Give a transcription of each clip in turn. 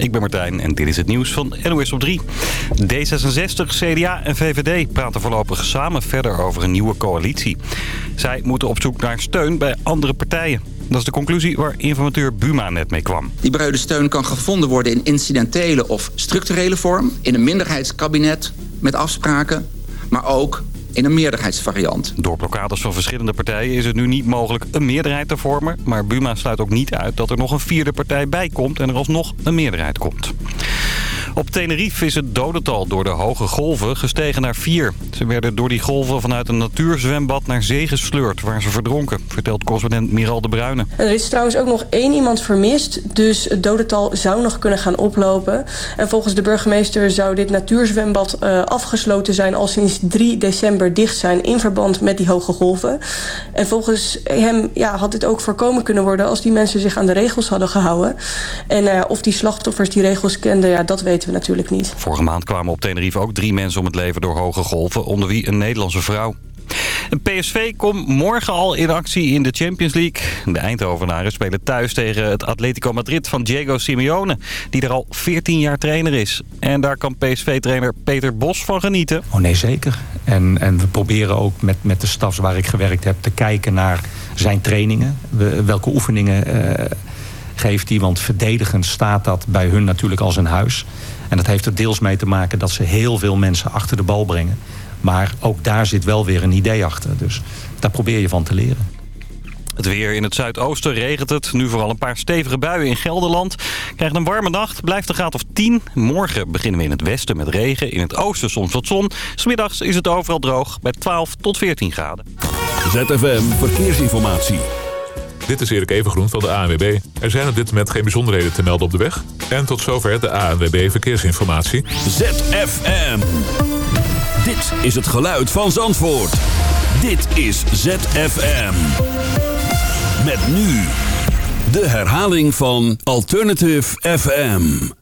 ik ben Martijn en dit is het nieuws van NOS op 3. D66, CDA en VVD praten voorlopig samen verder over een nieuwe coalitie. Zij moeten op zoek naar steun bij andere partijen. Dat is de conclusie waar informateur Buma net mee kwam. Die brede steun kan gevonden worden in incidentele of structurele vorm... in een minderheidskabinet met afspraken, maar ook in een meerderheidsvariant. Door blokkades van verschillende partijen is het nu niet mogelijk een meerderheid te vormen. Maar Buma sluit ook niet uit dat er nog een vierde partij bij komt en er alsnog een meerderheid komt. Op Tenerife is het dodental door de hoge golven gestegen naar vier. Ze werden door die golven vanuit een natuurzwembad naar zee gesleurd... waar ze verdronken, vertelt correspondent Miral de Bruyne. Er is trouwens ook nog één iemand vermist... dus het dodental zou nog kunnen gaan oplopen. En volgens de burgemeester zou dit natuurzwembad uh, afgesloten zijn... al sinds 3 december dicht zijn in verband met die hoge golven. En volgens hem ja, had dit ook voorkomen kunnen worden... als die mensen zich aan de regels hadden gehouden. En uh, of die slachtoffers die regels kenden, ja, dat weten we natuurlijk niet. Vorige maand kwamen op Tenerife ook drie mensen om het leven door hoge golven, onder wie een Nederlandse vrouw. Een PSV komt morgen al in actie in de Champions League. De Eindhovenaren spelen thuis tegen het Atletico Madrid van Diego Simeone... die er al 14 jaar trainer is. En daar kan PSV-trainer Peter Bos van genieten. Oh nee, zeker. En, en we proberen ook met, met de stafs waar ik gewerkt heb... te kijken naar zijn trainingen. We, welke oefeningen... Uh, geeft hij. Want verdedigend staat dat bij hun natuurlijk als een huis. En dat heeft er deels mee te maken dat ze heel veel mensen achter de bal brengen. Maar ook daar zit wel weer een idee achter. Dus daar probeer je van te leren. Het weer in het zuidoosten regent het. Nu vooral een paar stevige buien in Gelderland. Krijgt een warme nacht, blijft een graad of 10. Morgen beginnen we in het westen met regen. In het oosten soms wat zon. Smiddags is het overal droog bij 12 tot 14 graden. ZFM Verkeersinformatie. Dit is Erik Evengroen van de ANWB. Er zijn op dit moment geen bijzonderheden te melden op de weg. En tot zover de ANWB Verkeersinformatie. ZFM. Dit is het geluid van Zandvoort. Dit is ZFM. Met nu de herhaling van Alternative FM.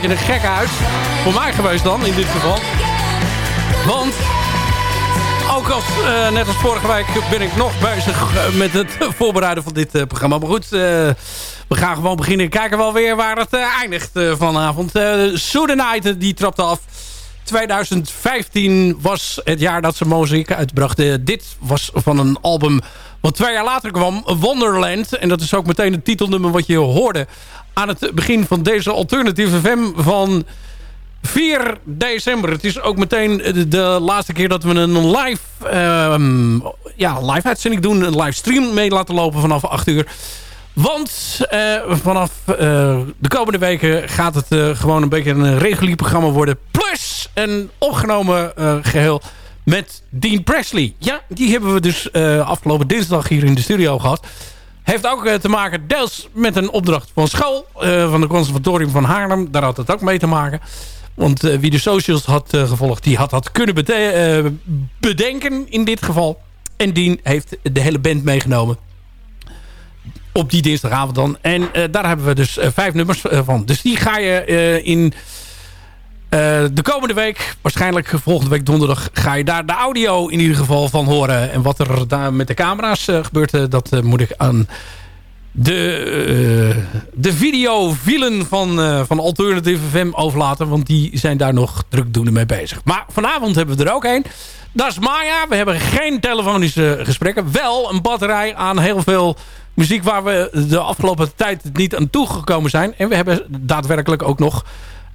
Beetje een gekke huis. Voor mij geweest dan, in dit geval. Want ook als, uh, net als vorige week ben ik nog bezig met het voorbereiden van dit uh, programma. Maar goed, we gaan gewoon beginnen. Kijken wel weer waar het eindigt vanavond. Night die trapte af. 2015 was het jaar dat ze muziek uitbrachten. Dit was van een album wat twee jaar later kwam, Wonderland. En dat is ook meteen het titelnummer wat je hoorde aan het begin van deze Alternative FM van 4 december. Het is ook meteen de, laatste keer dat we een live, uh, ja, live doen. Een livestream mee laten lopen vanaf 8 uur. Want uh, vanaf uh, de komende weken gaat het uh, gewoon een beetje een regulier programma worden. Plus een opgenomen geheel met Dean Presley. Ja, die hebben we dus afgelopen dinsdag hier in de studio gehad. Heeft ook te maken deels met een opdracht van school. van het conservatorium van Haarlem. Daar had het ook mee te maken. Want wie de socials had gevolgd, die had dat kunnen bedenken in dit geval. En Dean heeft de hele band meegenomen op die dinsdagavond dan. En daar hebben we dus vijf nummers van. Dus die ga je in de komende week, waarschijnlijk volgende week donderdag... ga je daar de audio in ieder geval van horen. En wat er daar met de camera's gebeurt, dat moet ik aan de, de videovielen van, van Alternative FM overlaten. Want die zijn daar nog drukdoende mee bezig. Maar vanavond hebben we er ook een. Dat is Maya. We hebben geen telefonische gesprekken. Wel een batterij aan heel veel muziek waar we de afgelopen tijd niet aan toegekomen zijn. En we hebben daadwerkelijk ook nog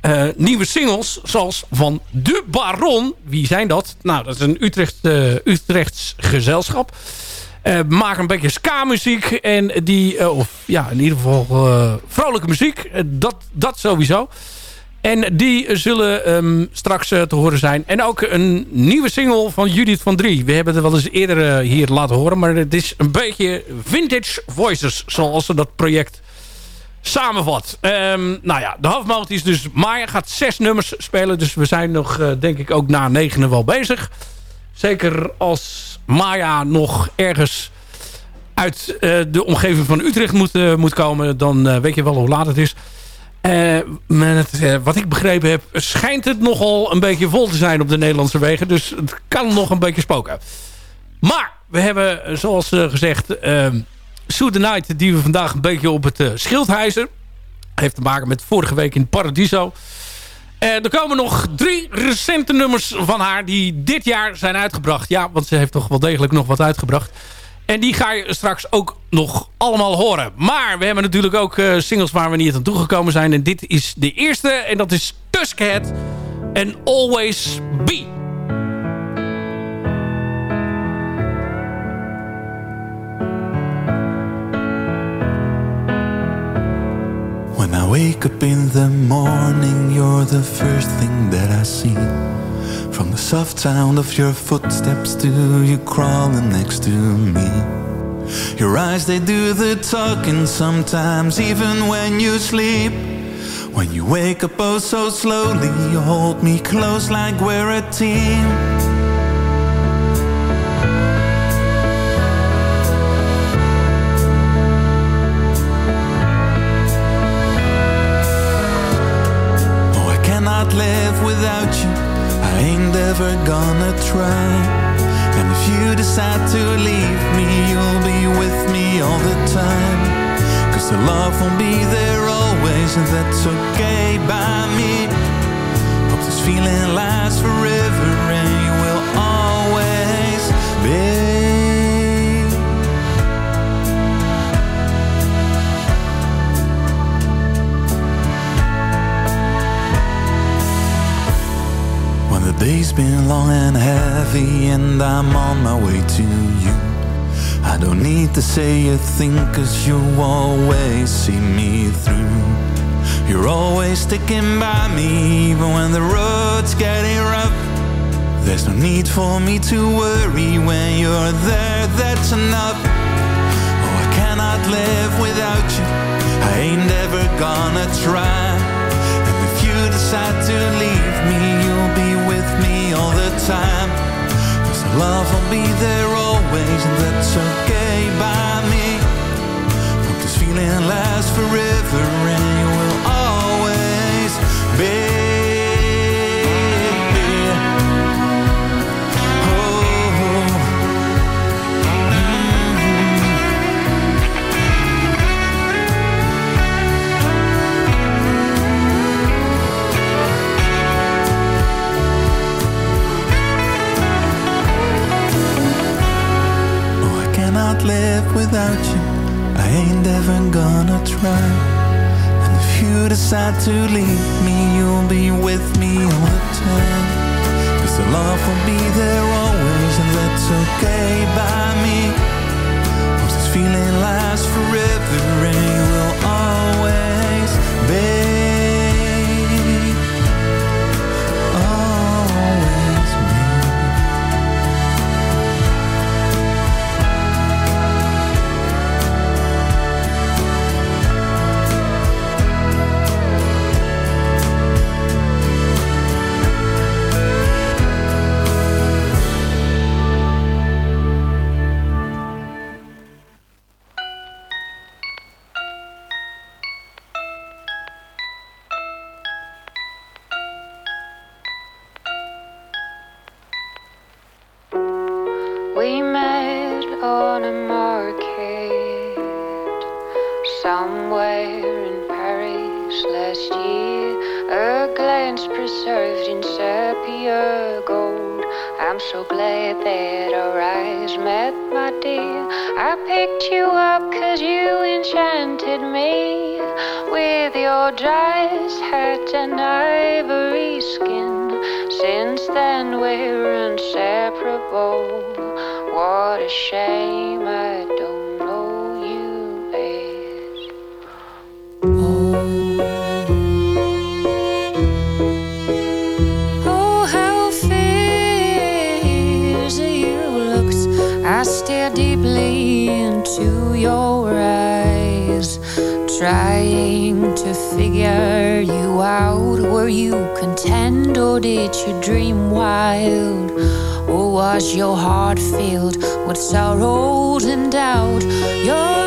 uh, nieuwe singles. Zoals van De Baron. Wie zijn dat? Nou, dat is een Utrecht, uh, Utrechts gezelschap. Uh, een beetje ska-muziek. En die, of ja, in ieder geval vrolijke muziek. dat, dat sowieso. En die zullen um, straks te horen zijn. En ook een nieuwe single van Judith van Drie. We hebben het wel eens eerder hier laten horen. Maar het is een beetje vintage voices. Zoals ze dat project samenvat. Um, nou ja, de halfmaat is dus... Maya gaat zes nummers spelen. Dus we zijn nog, uh, denk ik, ook na negenen wel bezig. Zeker als Maya nog ergens uit de omgeving van Utrecht moet, moet komen. Dan weet je wel hoe laat het is. Wat ik begrepen heb, schijnt het nogal een beetje vol te zijn op de Nederlandse wegen. Dus het kan nog een beetje spoken. Maar we hebben, zoals gezegd, uh, Sue the Night... die we vandaag een beetje op het schild hijzen. Heeft te maken met vorige week in Paradiso. er komen nog drie recente nummers van haar... die dit jaar zijn uitgebracht. Ja, want ze heeft toch wel degelijk nog wat uitgebracht. En die ga je straks ook nog allemaal horen. Maar we hebben natuurlijk ook uh, singles waar we niet aan toegekomen zijn. En dit is de eerste. En dat is Tuskhead en Always Be. Wake up in the morning, you're the first thing that I see. From the soft sound of your footsteps to you crawling next to me. Your eyes, they do the talking sometimes, even when you sleep. When you wake up oh so slowly, you hold me close like we're a team. Ain't ever gonna try. And if you decide to leave me You'll be with me all the time. Cause the love won't be there always And that's okay by me. Hope this feeling lasts forever Day's been long and heavy and I'm on my way to you. I don't need to say a thing cause you always see me through. You're always sticking by me even when the road's getting rough. There's no need for me to worry when you're there, that's enough. Oh, I cannot live without you. I ain't ever gonna try. And if you decide to leave me, you'll be me all the time. Cause love will be there always And that's okay by me. Hope this feeling lasts forever And decide to leave me, you'll be with me. trying to figure you out. Were you content or did you dream wild? Or was your heart filled with sorrows and doubt? Your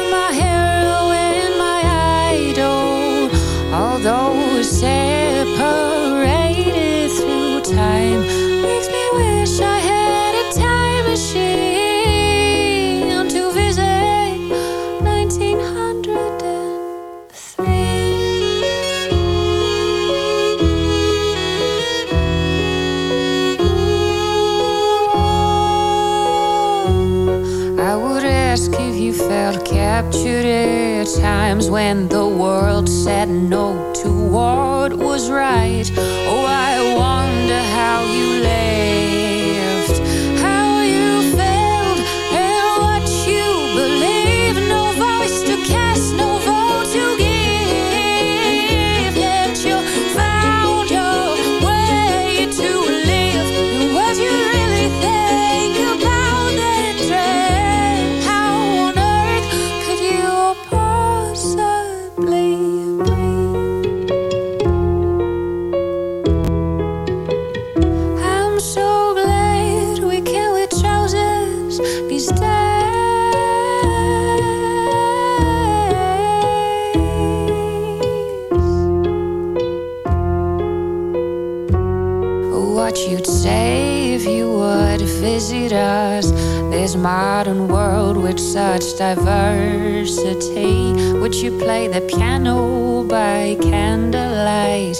bitter times when the world said no to what was right. modern world with such diversity? Would you play the piano by candlelight?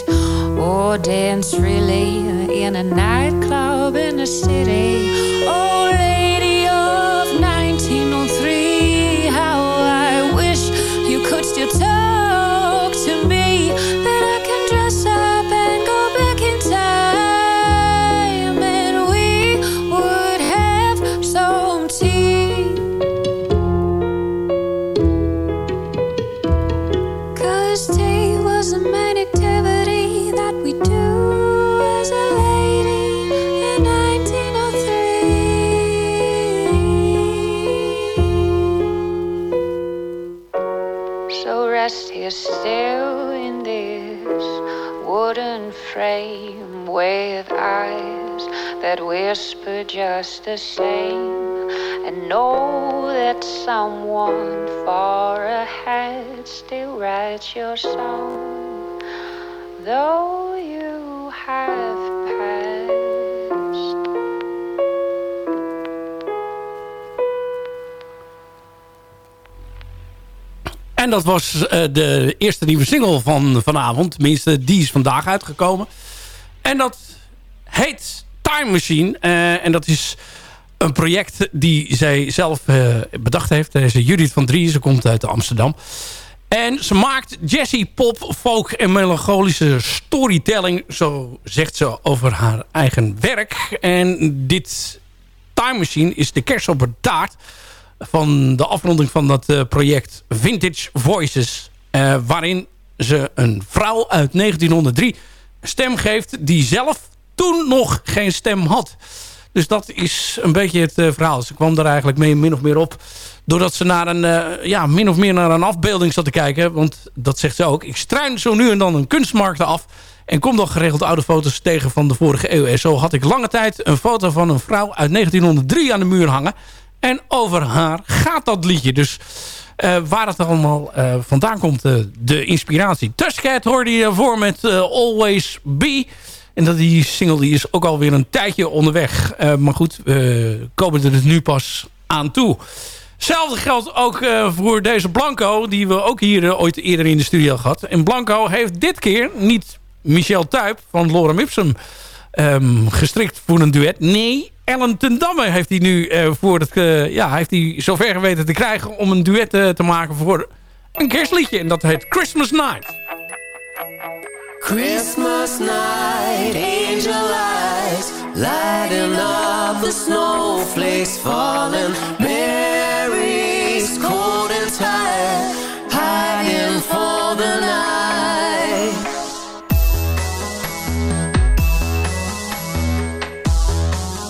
Or dance really in a nightclub in a city? Oh, just the same and know that someone far ahead still writes your song though you have passed En dat was uh, de eerste nieuwe single van vanavond. Tenminste, die is vandaag uitgekomen. En dat heet Time Machine. Eh, en dat is een project die zij zelf eh, bedacht heeft. Deze Judith van Drie, ze komt uit Amsterdam. En ze maakt jazzy, pop, folk en melancholische storytelling. Zo zegt ze over haar eigen werk. En dit Time Machine is de kers op het taart... van de afronding van dat eh, project Vintage Voices. Waarin ze een vrouw uit 1903 stem geeft die zelf toen nog geen stem had. Dus dat is een beetje het uh, verhaal. Ze kwam daar eigenlijk mee min of meer op Doordat ze naar een, uh, ja, min of meer naar een afbeelding zat te kijken. Want dat zegt ze ook. Ik struin zo nu en dan een kunstmarkt af. En kom dan geregeld oude foto's tegen van de vorige eeuw. En zo had ik lange tijd een foto van een vrouw uit 1903 aan de muur hangen. En over haar gaat dat liedje. Dus uh, waar het allemaal vandaan komt, de inspiratie. Tushcat hoorde je voor met Always Be. En dat die single die is ook alweer een tijdje onderweg. maar goed, we komen er dus nu pas aan toe. Hetzelfde geldt ook uh, voor deze Blanco... die we ook hier uh, ooit eerder in de studio gehad. En Blanco heeft dit keer niet Michel Tuyp van Lorem Ipsum... Um, gestrikt voor een duet. Nee, Ellen ten Damme heeft hij nu voor het, ja, heeft hij zover geweten te krijgen... om een duet te maken voor een kerstliedje. En dat heet Christmas Night. Christmas night, angel eyes Lighting up the snowflakes falling. Mary's cold and tired Hiding for the night.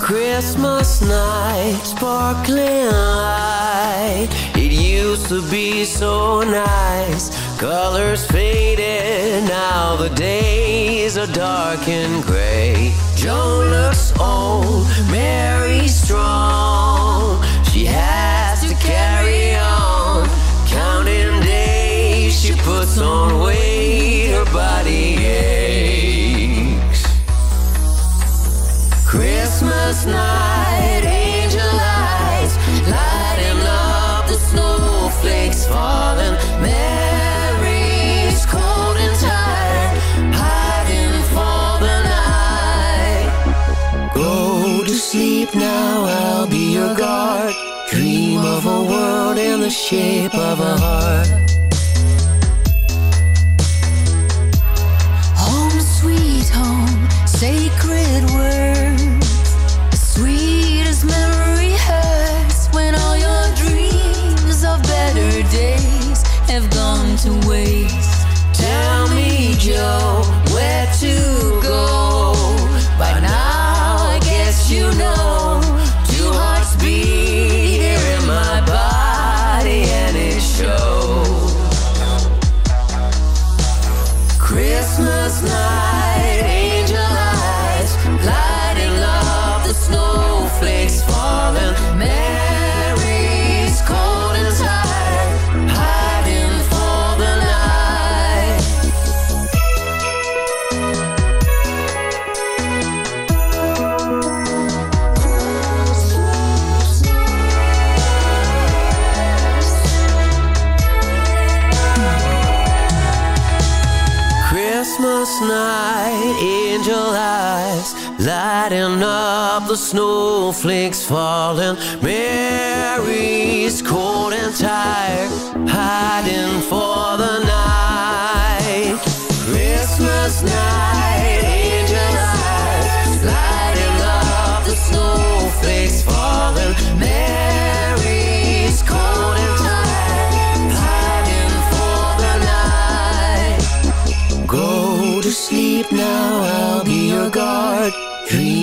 Christmas night, sparkling light. It used to be so nice Colors faded, now the days are dark and gray. Joan looks old, Mary strong. She has to carry on, counting days. She puts on weight, her body aches. Christmas night, of a world in the shape of a heart. Home, sweet home, sacred words. The sweetest memory hurts when all your dreams of better days have gone to waste. Tell me, Joe, snowflakes falling.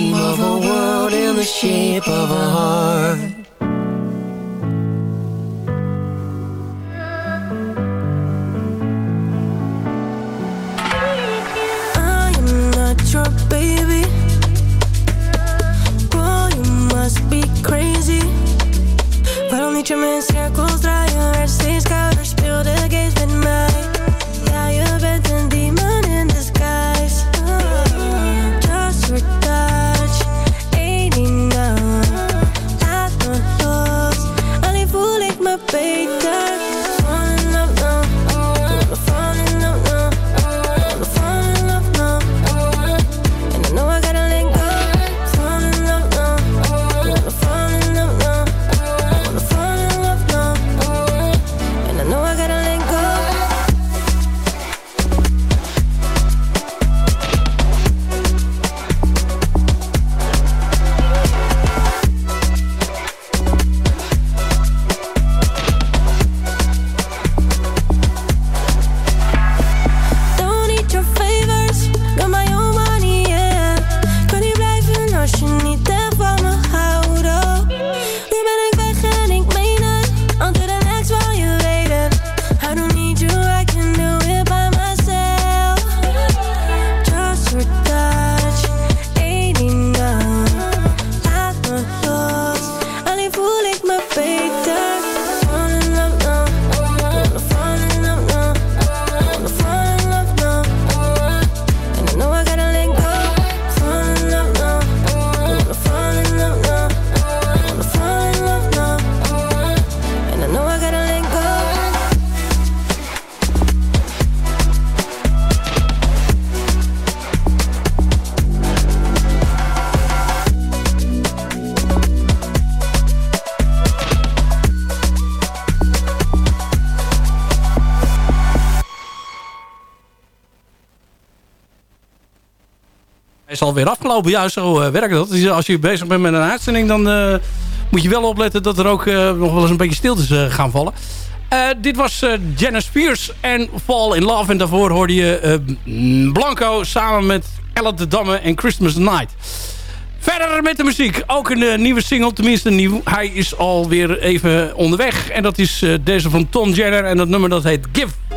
Dream of a world in the shape of a heart. Alweer afgelopen. Ja, zo eh, werkt dat. Dus als je bezig bent met een uitzending... dan eh, moet je wel opletten dat er ook eh, nog wel eens een beetje stiltes eh, gaan vallen. Eh, dit was eh Janice Spears en Fall in Love. En daarvoor hoorde je eh, Blanco samen met Ellen de Damme en Christmas Night. Verder met de muziek. Ook een eh, nieuwe single, tenminste nieuw. Hij is alweer even onderweg. En dat is eh, deze van Tom Jenner. En dat nummer dat heet Give.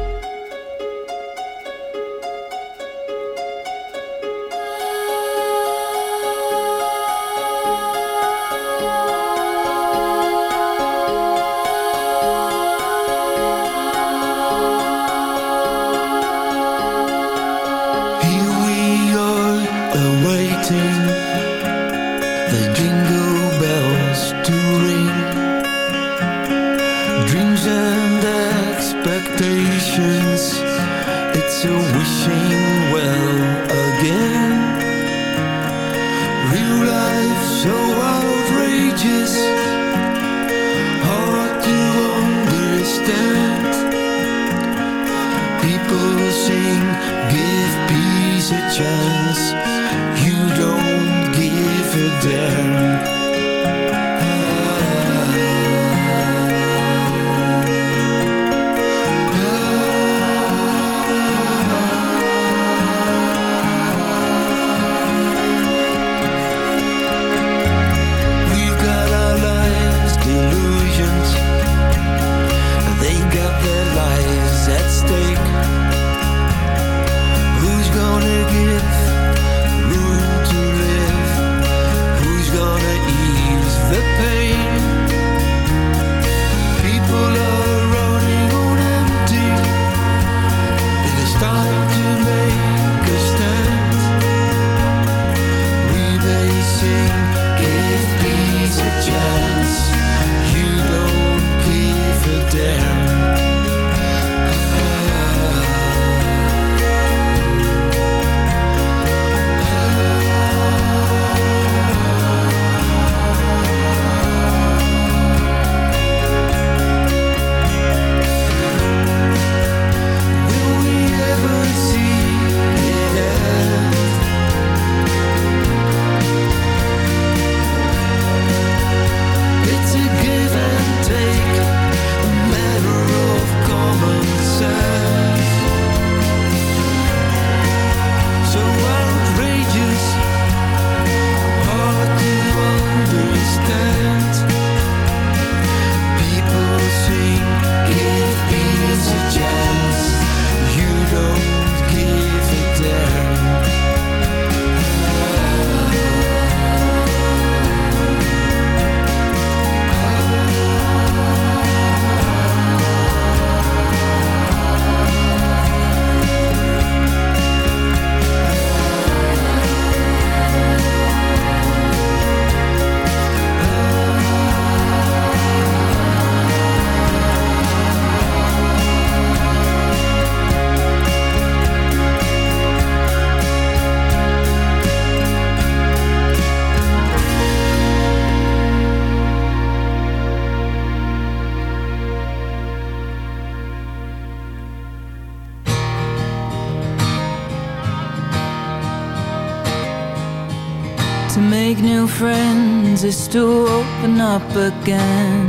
Is to open up again.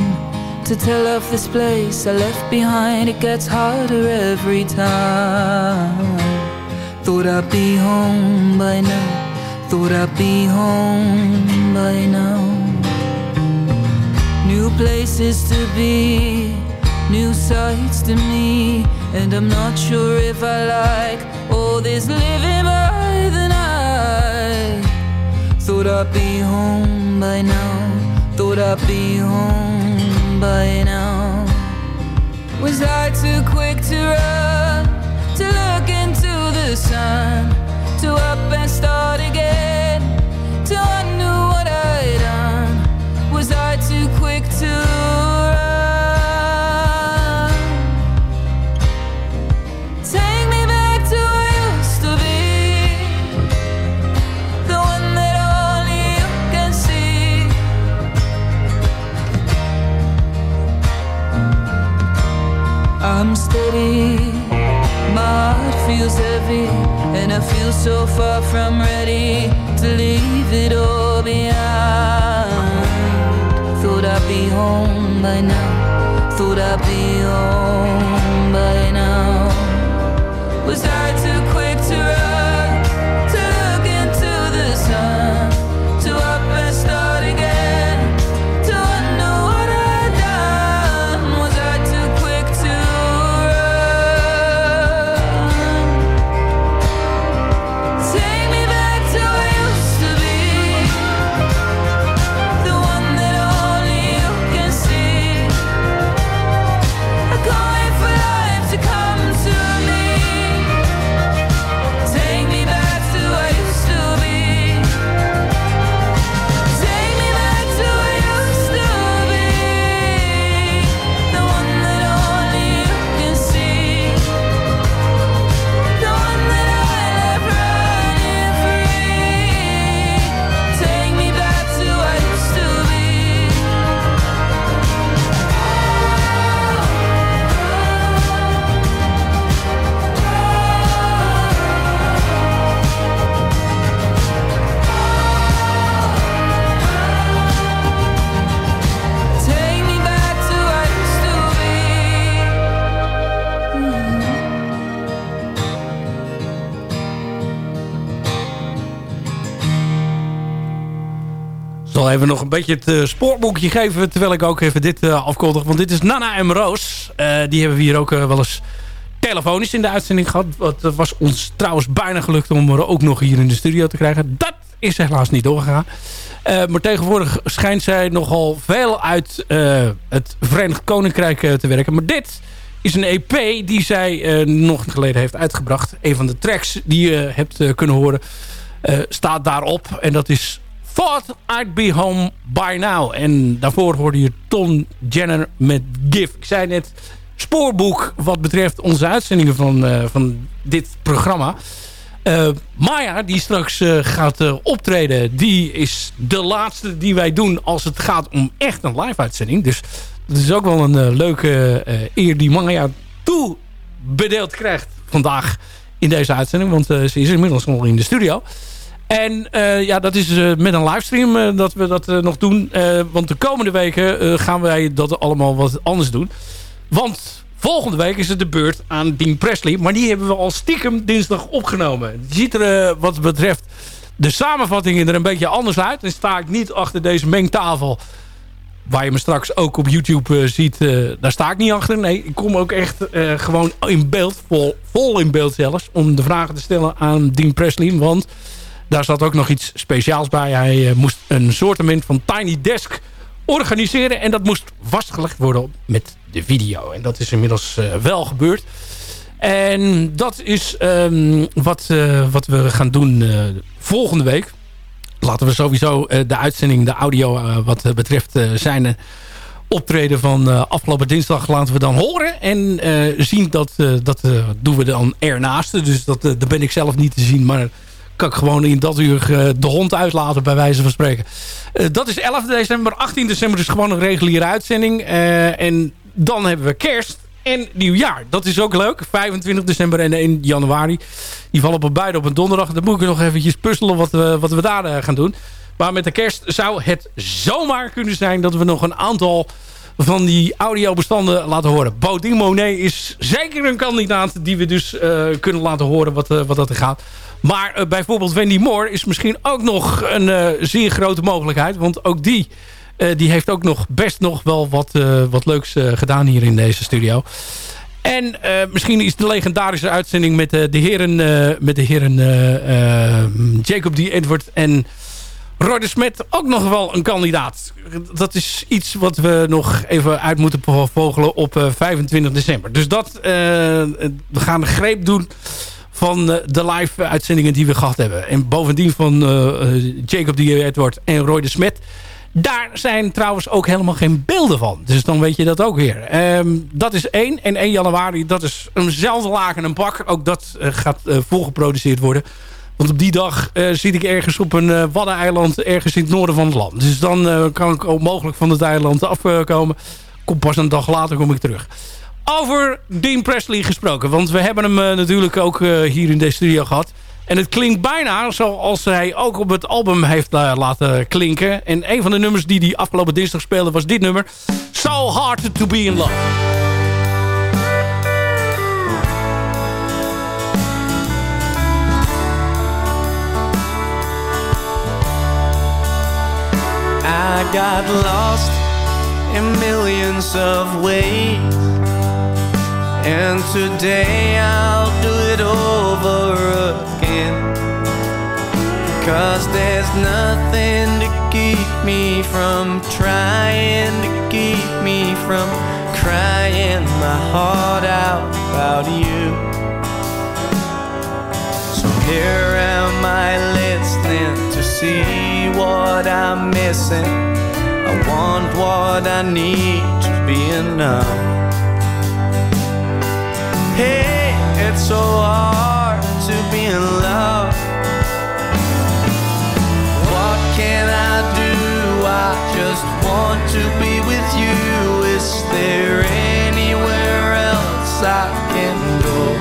To tell of this place I left behind, it gets harder every time. Thought I'd be home by now. Thought I'd be home by now. New places to be, new sights to me. And I'm not sure if I like all this living by the night. Thought I'd be home by now. Thought I'd be home by now. Was I too quick to run? To look into the sun? To up and start again? Till I knew what I'd done? Was I too quick to My heart feels heavy, and I feel so far from ready to leave it all behind. Thought I'd be home by now. Thought I'd be home by now. Was I even nog een beetje het eh, spoorboekje geven... terwijl ik ook even dit uh, afkondig. Want dit is Nana en Roos. Eh, die hebben we hier ook eh, wel eens telefonisch in de uitzending gehad. Het was ons trouwens bijna gelukt om er ook nog hier in de studio te krijgen. Dat is helaas niet doorgegaan. Eh, maar tegenwoordig schijnt zij nogal veel uit eh, het Verenigd Koninkrijk eh, te werken. Maar dit is een EP die zij eh, nog geleden heeft uitgebracht. Een van de tracks die je hebt eh, kunnen horen eh, staat daarop. En dat is Thought I'd Be Home By Now. En daarvoor hoorde je Tom Jenner met Give. Ik zei net spoorboek wat betreft onze uitzendingen van, eh, van dit programma. Eh, Maya, die straks eh, gaat optreden, die is de laatste die wij doen als het gaat om echt een live uitzending. Dus dat is ook wel een leuke eer die Maya toebedeeld krijgt vandaag in deze uitzending. Want ze is inmiddels nog in de studio. En eh, ja, dat is eh, met een livestream eh, dat we dat nog doen. Want de komende weken gaan wij dat allemaal wat anders doen. Want volgende week is het de beurt aan Dean Presley. Maar die hebben we al stiekem dinsdag opgenomen. Het ziet er wat betreft de samenvattingen er een beetje anders uit. Dan sta ik niet achter deze mengtafel. Waar je me straks ook op YouTube ziet. daar sta ik niet achter. Nee, ik kom ook echt gewoon in beeld. Vol, vol in beeld zelfs. Om de vragen te stellen aan Dean Presley. Want daar zat ook nog iets speciaals bij. Hij eh, moest een soortement van Tiny Desk organiseren. En dat moest vastgelegd worden met de video. En dat is inmiddels eh, wel gebeurd. En dat is ehm, wat, eh, wat we gaan doen volgende week. Laten we sowieso de uitzending, de audio wat betreft zijn optreden van afgelopen dinsdag laten we dan horen. En zien dat, dat doen we dan ernaast. Dus dat, daar ben ik zelf niet te zien. Maar kan ik gewoon in dat uur eh, de hond uitlaten bij wijze van spreken. Eh, dat is 11 december. 18 december is gewoon een reguliere uitzending. Eh, en dan hebben we kerst en nieuwjaar. Dat is ook leuk. 25 december en 1 januari. Die vallen op beide op een donderdag. Dan moet ik nog eventjes puzzelen wat we, wat we daar gaan doen. Maar met de kerst zou het zomaar kunnen zijn... dat we nog een aantal van die audiobestanden laten horen. Baudin Monet is zeker een kandidaat... die we dus kunnen laten horen wat, wat dat er gaat. Maar eh, bijvoorbeeld Wendy Moore is misschien ook nog een eh, zeer grote mogelijkheid. Want ook die, eh, die heeft ook nog best nog wel wat, wat leuks gedaan hier in deze studio. En misschien is de legendarische uitzending met de heren, met de heren Jacob D. Edward en Roy de Smet ook nog wel een kandidaat. Dat is iets wat we nog even uit moeten vogelen op eh, 25 december. Dus dat, we gaan een greep doen van eh, de live uitzendingen die we gehad hebben. En bovendien van eh, eh, Jacob D. Edward en Roy de Smet. Daar zijn trouwens ook helemaal geen beelden van. Dus dan weet je dat ook weer. Ehm, dat is 1. En 1 januari, dat is eenzelfde laag en een pak. Ook dat gaat eh, volgeproduceerd worden. Want op die dag eh, zit ik ergens op een uh, waddeneiland... ergens in het noorden van het land. Dus dan kan ik ook mogelijk van het eiland afkomen. kom pas een dag later kom ik terug. Over Dean Presley gesproken. Want we hebben hem eh, natuurlijk ook eh, hier in deze studio gehad. En het klinkt bijna zoals hij ook op het album heeft eh, laten klinken. En een van de nummers die hij afgelopen dinsdag speelde was dit nummer. So Hard To Be In Love. I got lost in millions of ways. And today I'll do it over again. Cause there's nothing to keep me from trying to keep me from crying my heart out about you. So here am I listening to see what I'm missing. I want what I need to be enough. Hey, it's so hard to be in love. What can I do? I just want to be with you. Is there anywhere else I can go?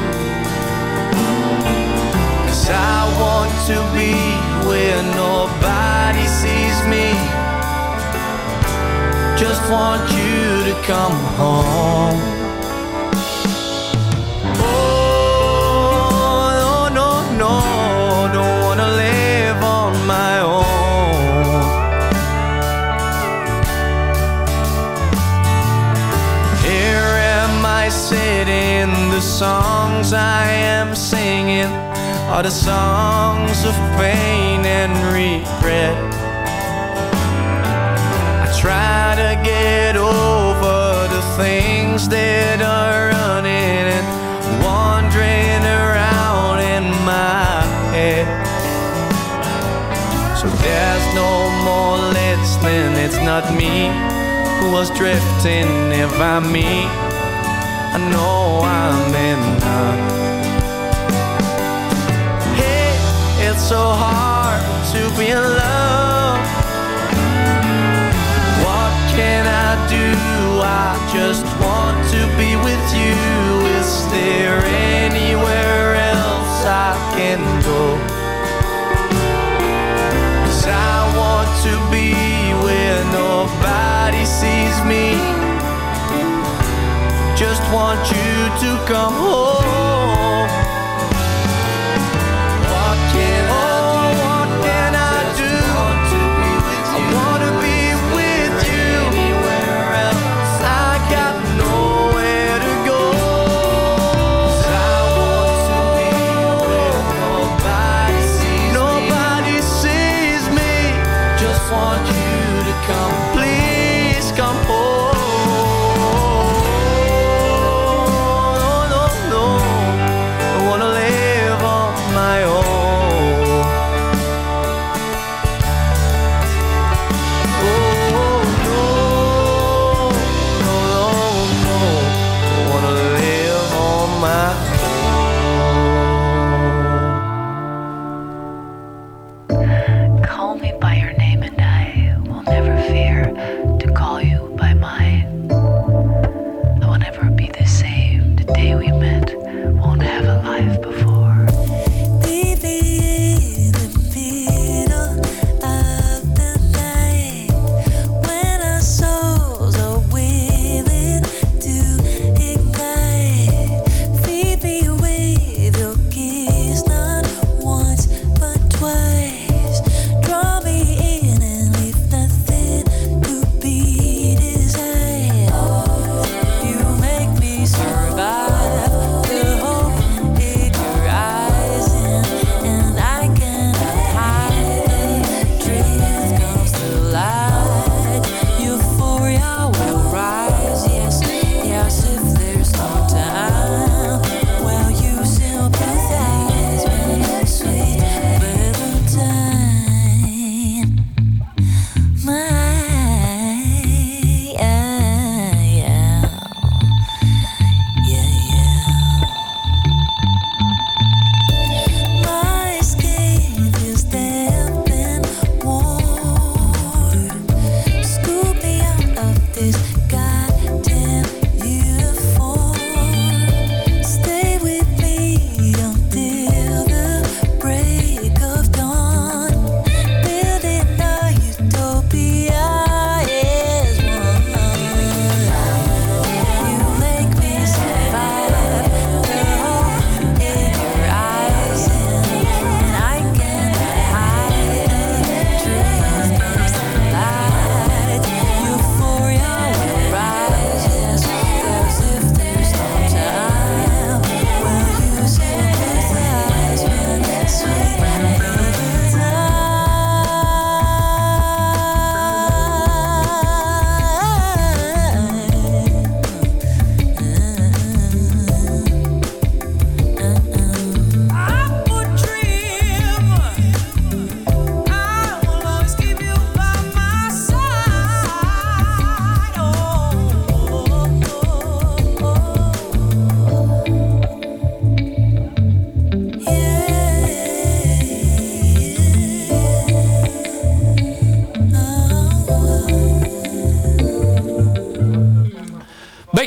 Cause I want to be where nobody sees me. Just want you to come home. Songs I am singing are the songs of pain and regret. I try to get over the things that are running and wandering around in my head. So there's no more listening, it's not me who was drifting. If I'm me, I know I'm enough. Hey, it's so hard to be in love. What can I do? I just want to be with you. Is there anywhere else I can go? 'Cause I want to be where nobody sees me. Want you to come home.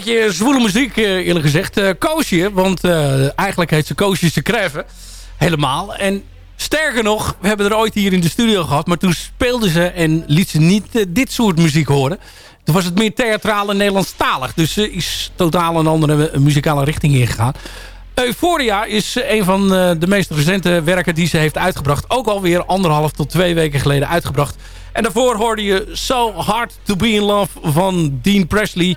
Beetje zwoele muziek, eh, eerlijk gezegd. Eh Koosje, want eh, eigenlijk heet ze Koosje te Kreven. Helemaal. En sterker nog, we hebben er ooit hier in de studio gehad... maar toen speelde ze en liet ze niet dit soort muziek horen. Toen was het meer theatraal en Nederlandstalig. Dus ze is totaal een andere muzikale richting ingegaan. Euphoria is een van de meest recente werken die ze heeft uitgebracht. Ook alweer anderhalf tot twee weken geleden uitgebracht. En daarvoor hoorde je So Hard To Be In Love van Dean Presley.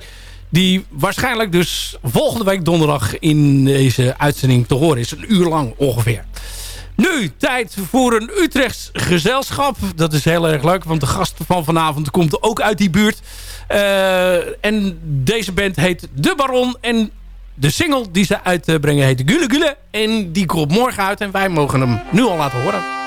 Die waarschijnlijk dus volgende week donderdag in deze uitzending te horen is. Een uur lang ongeveer. Nu, tijd voor een Utrechts gezelschap. Dat is heel erg leuk, want de gast van vanavond komt ook uit die buurt. Eh, en deze band heet De Baron. En de single die ze uitbrengen heet Gule Gule. En die komt morgen uit en wij mogen hem nu al laten horen.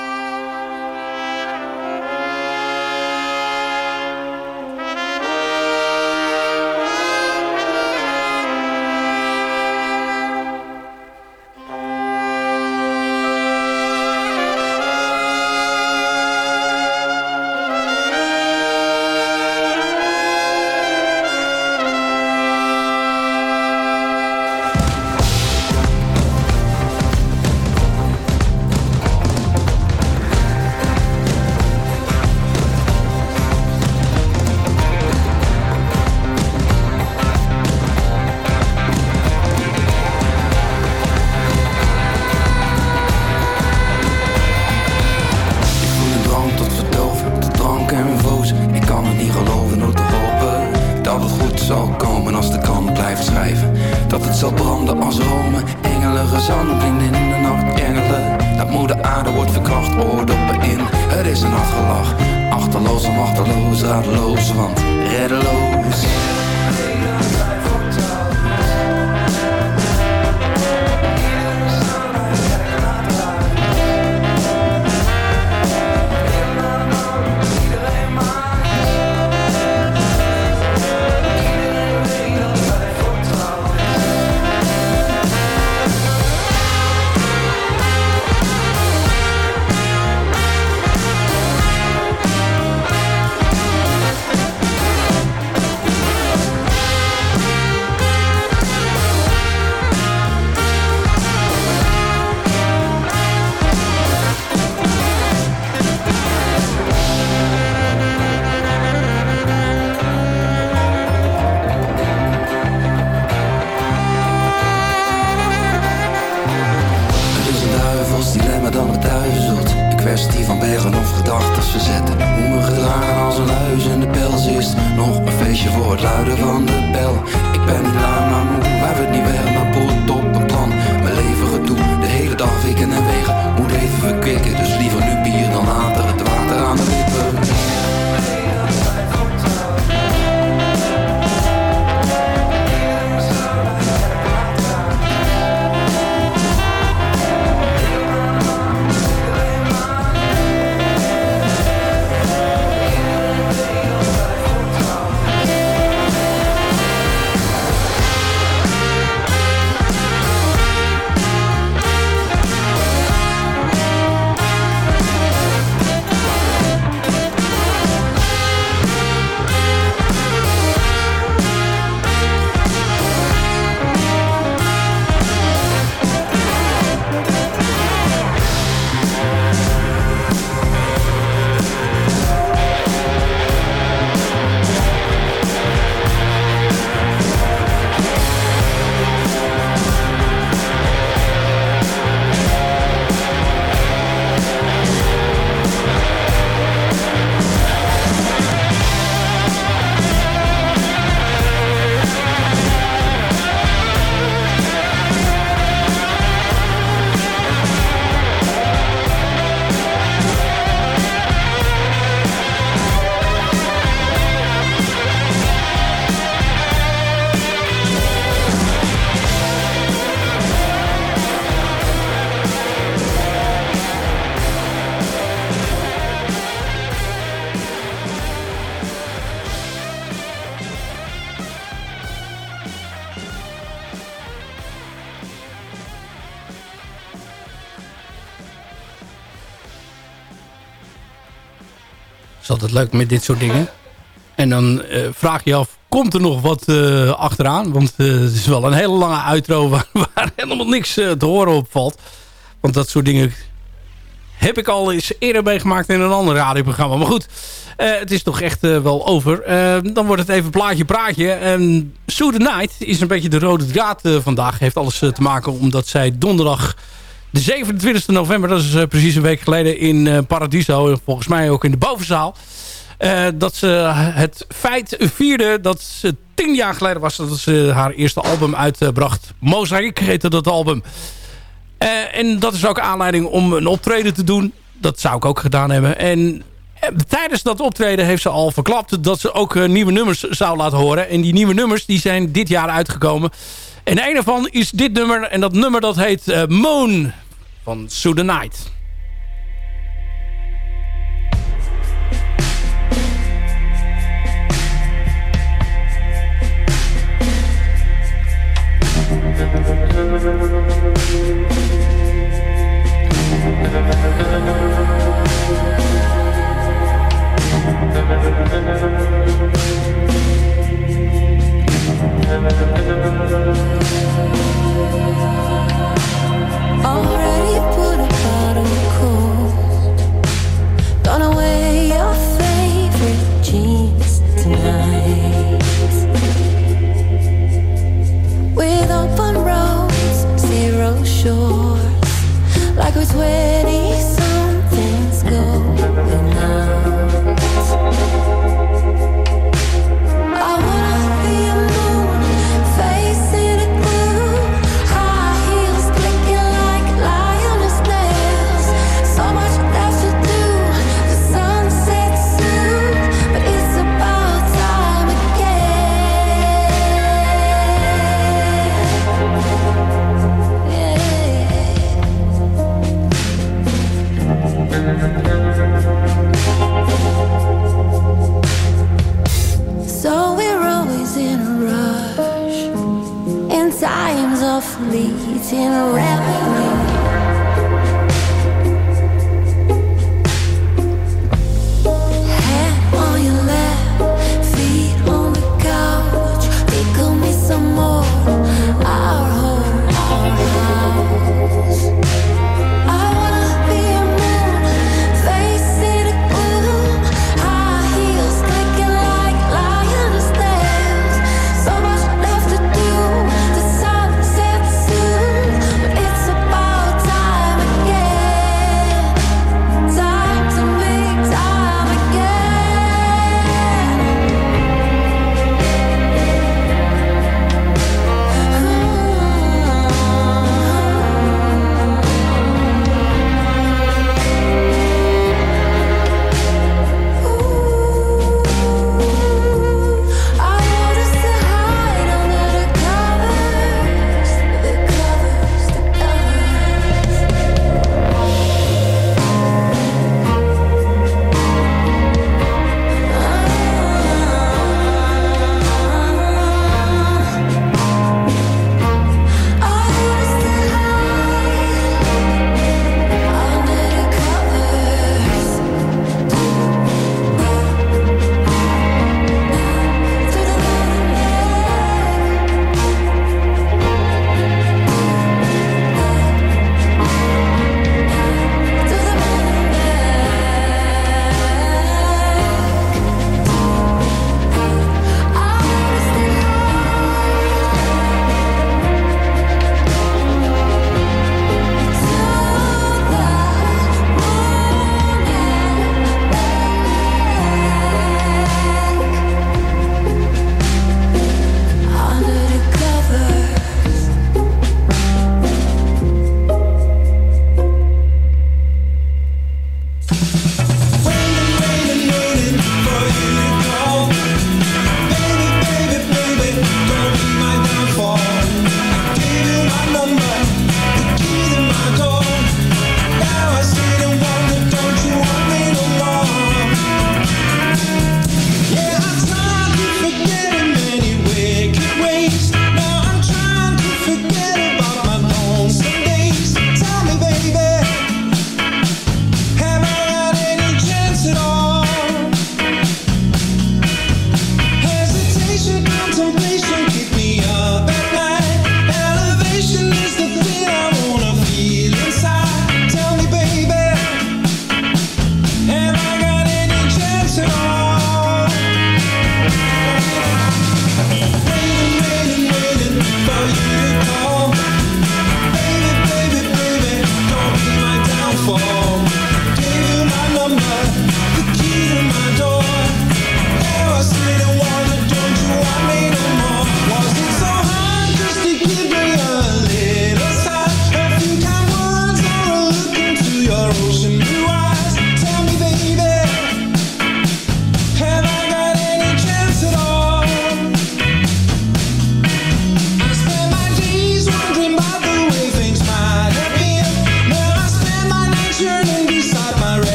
Altijd leuk met dit soort dingen. En dan eh, vraag je af, komt er nog wat eh, achteraan. Want eh, het is wel een hele lange outro waar, helemaal niks te horen op valt. Want dat soort dingen heb ik al eens eerder meegemaakt in een ander radioprogramma. Maar goed, het is toch echt wel over. Dan wordt het even plaatje praatje. En Sue the Night is een beetje de rode draad vandaag. Heeft alles te maken omdat zij donderdag de 27 november... dat is eh, precies een week geleden in eh, Paradiso... en volgens mij ook in de bovenzaal... eh, dat ze het feit vierde dat ze tien jaar geleden was... dat ze haar eerste album uitbracht. Mosaic heette dat album. Eh, en dat is ook aanleiding om een optreden te doen. Dat zou ik ook gedaan hebben. En eh, tijdens dat optreden heeft ze al verklapt... dat ze ook eh, nieuwe nummers zou laten horen. En die nieuwe nummers die zijn dit jaar uitgekomen. En een daarvan is dit nummer. En dat nummer dat heet eh, Moon van Sue the Night.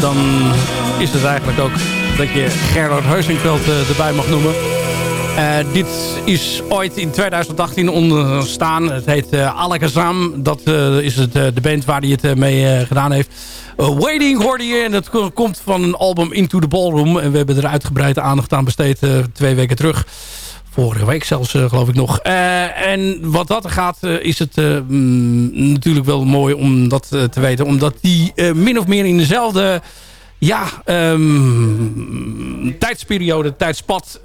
Dan is het eigenlijk ook dat je Gerard Heusingveld eh, erbij mag noemen. Eh, dit is ooit in 2018 ontstaan. Het heet uh. Dat is het, de band waar hij het mee gedaan heeft. Waiting hoorde je. En dat komt van een album Into the Ballroom. En we hebben er uitgebreid aandacht aan besteed twee weken terug. Vorige week zelfs, geloof ik nog. en wat dat gaat, is het mm, natuurlijk wel mooi om dat te weten. Omdat die min of meer in dezelfde ja, um, tijdsperiode, tijdspad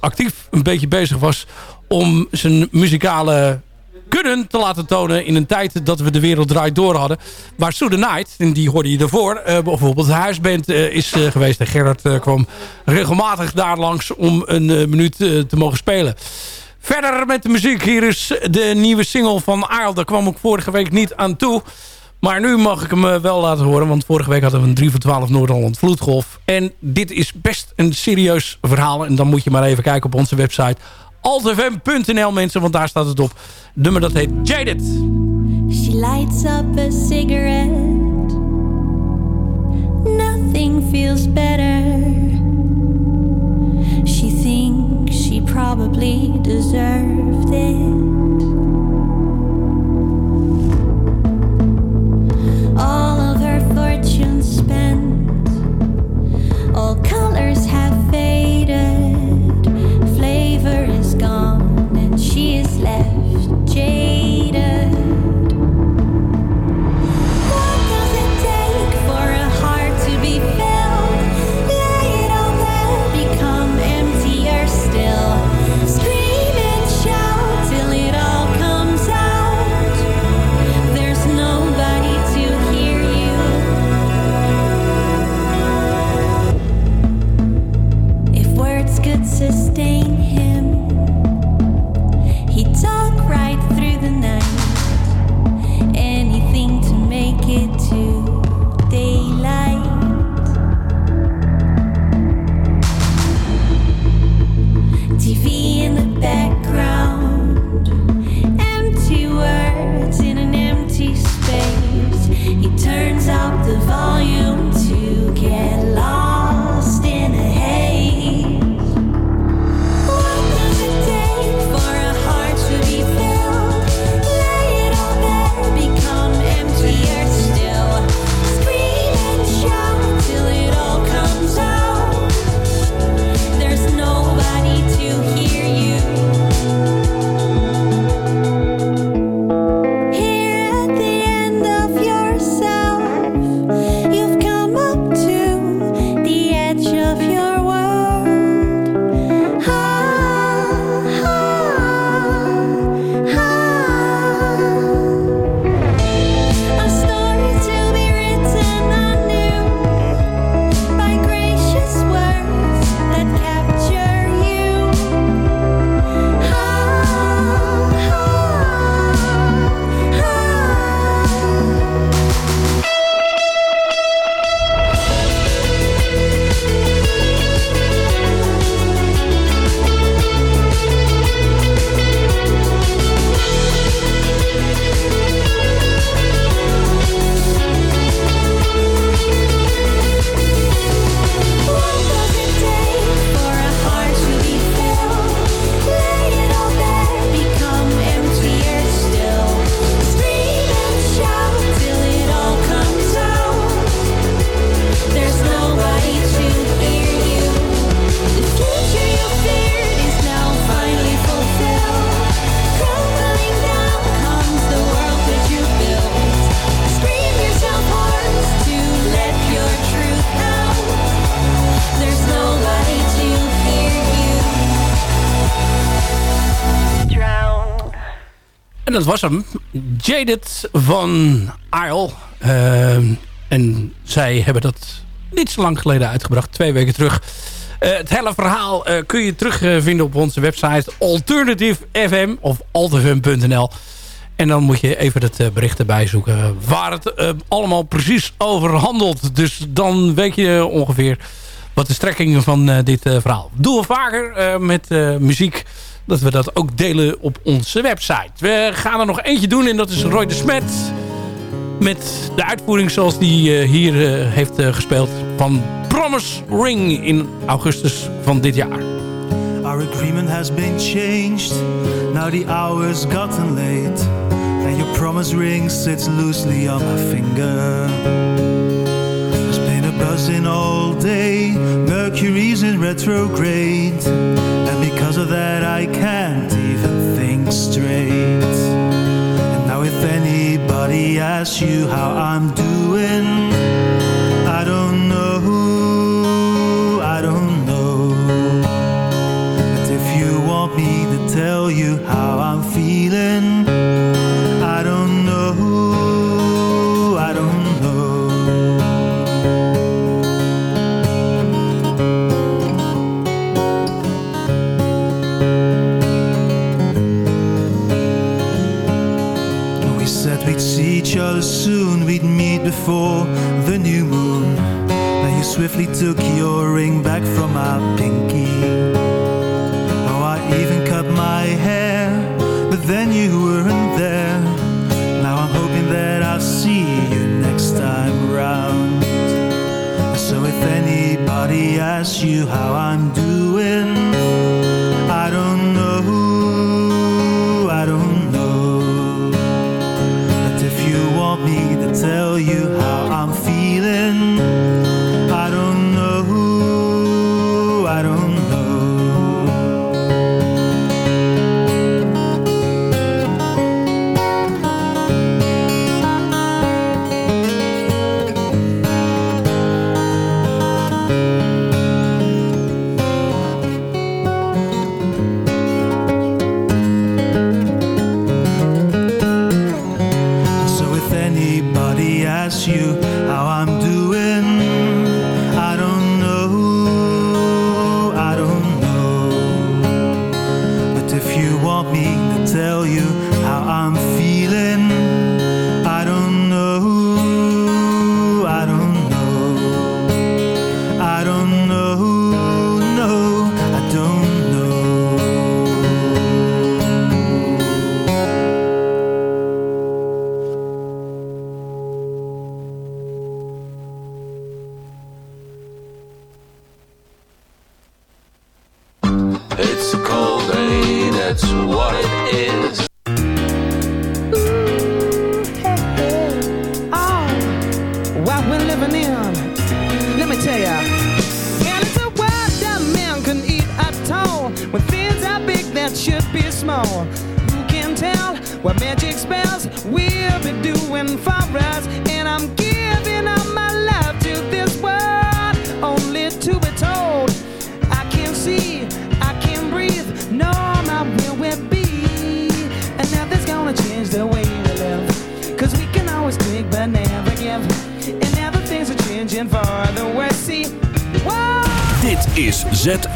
actief een beetje bezig was om zijn muzikale kunnen te laten tonen in een tijd dat we de wereld draait door hadden. Waar Sue the Night, en die hoorde je daarvoor, uh, bijvoorbeeld huisband uh, is uh, geweest. En Gerard kwam regelmatig daar langs om een minuut te mogen spelen. Verder met de muziek. Hier is de nieuwe single van Aal. Daar kwam ik vorige week niet aan toe. Maar nu mag ik hem eh, wel laten horen. Want vorige week hadden we een 3 voor 12 Noord-Holland vloedgolf. En dit is best een serieus verhaal. En dan moet je maar even kijken op onze website. altfm.nl mensen, want daar staat het op. Het nummer dat heet Jaded. She lights up a cigarette Nothing feels better She thinks she probably deserved it all of her fortune spent. Dat was hem. Jaded van Isle. Ehm, en zij hebben dat niet zo lang geleden uitgebracht. Twee weken terug. Eh, het hele verhaal eh, kun je terugvinden op onze website Alternative FM of alterfm.nl. En dan moet je even het eh, bericht erbij zoeken waar het eh, allemaal precies over handelt. Dus dan weet je ongeveer wat de strekking van eh, dit eh, verhaal. Doen we vaker eh, met eh, muziek. Dat we dat ook delen op onze website. We gaan er nog eentje doen en dat is Roy de Smet. Met de uitvoering zoals die eh, hier eh, heeft eh, gespeeld van Promise Ring in augustus van dit jaar. Our agreement has been changed. Now the hour's gotten late. And your promise ring sits loosely on my finger. There's been a buzzing all day. Mercury's in retrograde. Because of that, I can't even think straight. And now, if anybody asks you how I'm doing, I don't know. I don't know. But if you want me to tell you how I'm feeling, before the new moon. Then you swiftly took your ring back from my pinky. Oh, I even cut my hair, but then you weren't there. Now I'm hoping that I'll see you next time round. So if anybody asks you how I'm doing,